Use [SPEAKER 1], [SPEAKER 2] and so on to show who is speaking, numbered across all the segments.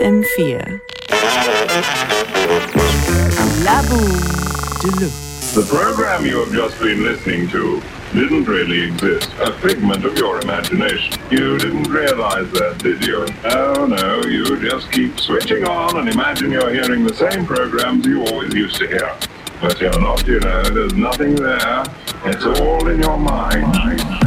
[SPEAKER 1] FM4. Labu Deluxe.
[SPEAKER 2] The program you have just been listening to didn't really exist. A figment of your imagination. You didn't realize that, did you? Oh no, you just keep switching on and imagine you're hearing the same programs you always used to hear. But you're not, you know, there's nothing there. It's all in your mind.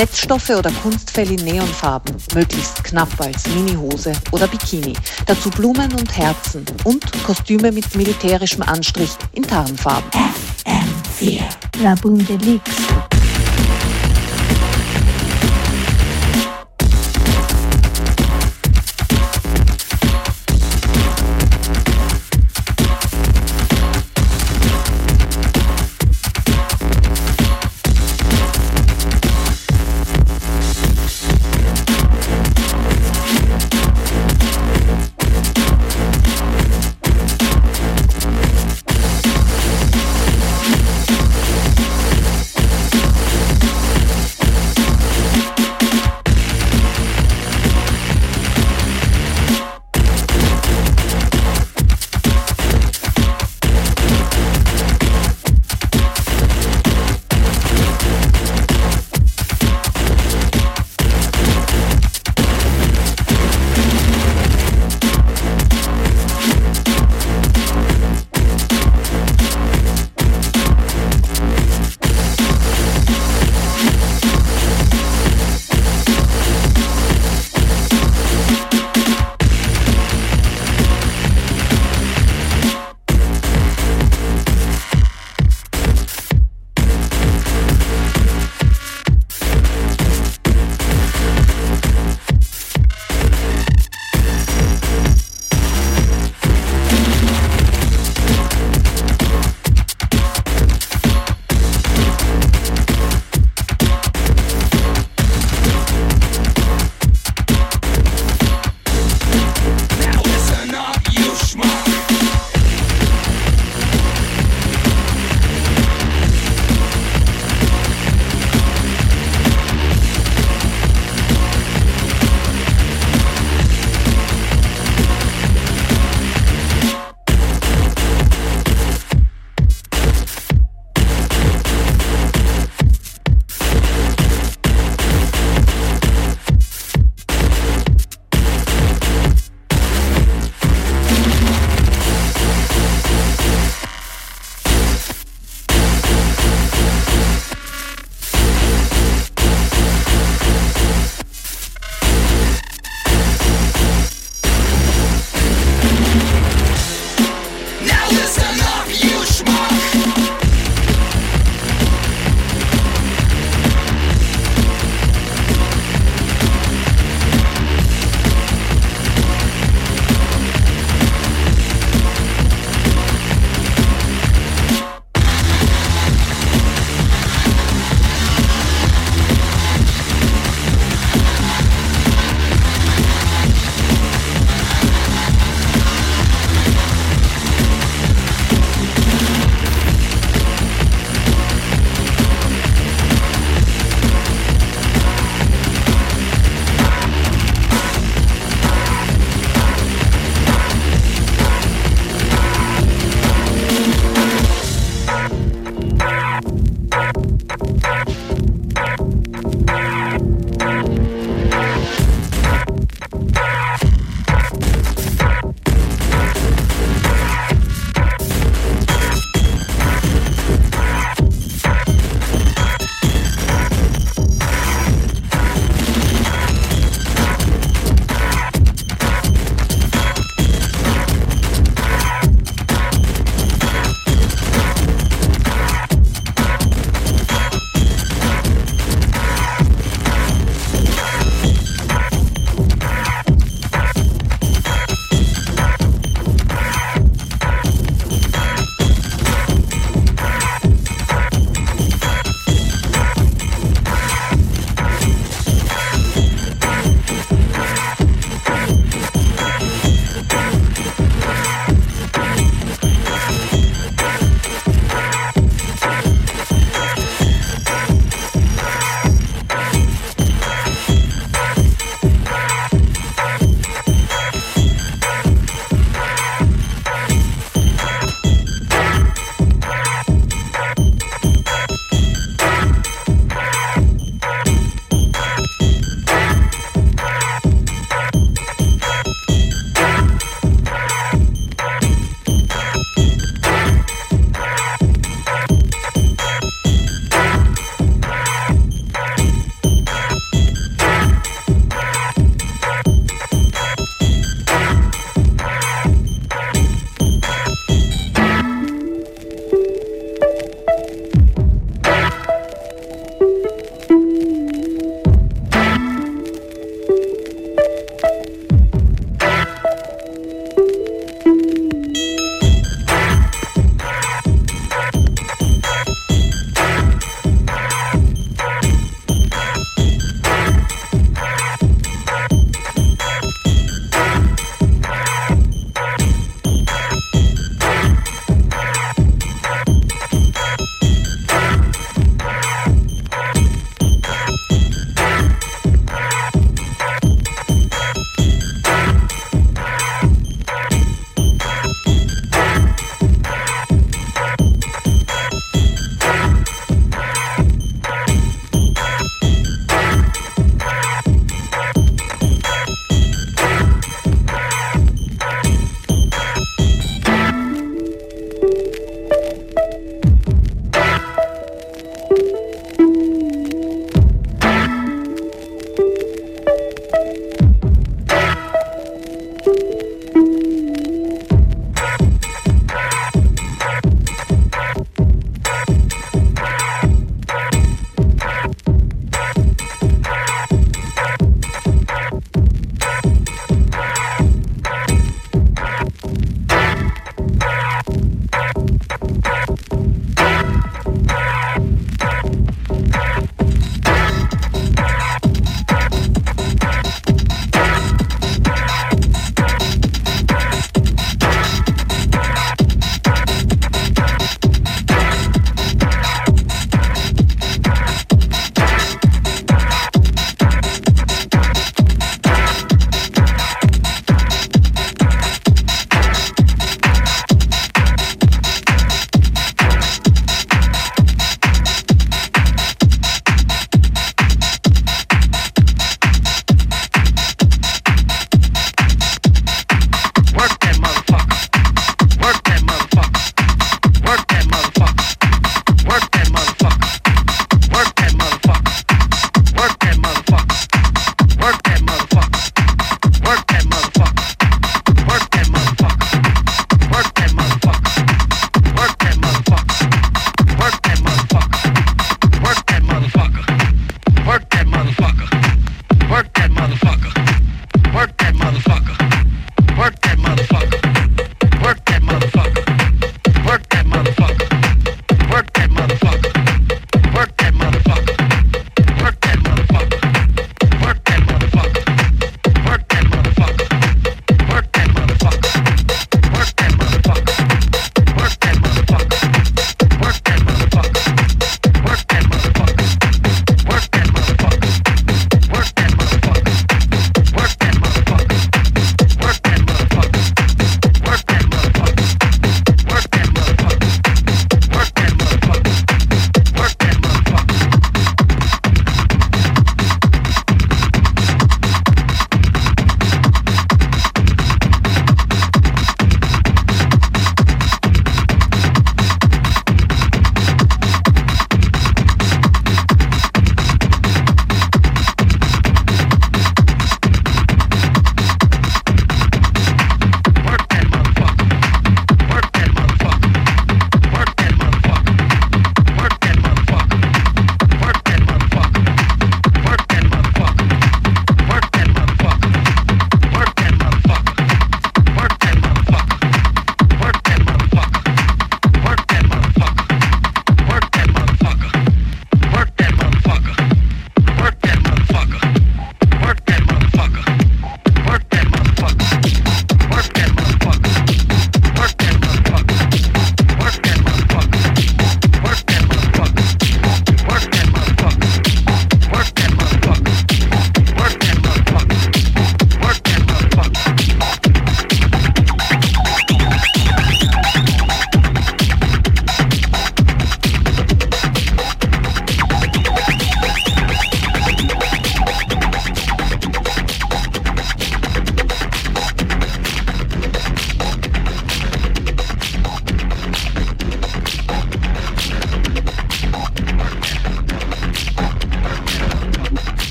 [SPEAKER 3] Netzstoffe oder Kunstfell in Neonfarben, möglichst knapp als Minihose oder Bikini. Dazu Blumen und Herzen und Kostüme mit militärischem Anstrich in Tarnfarben.
[SPEAKER 4] FM4 La Boom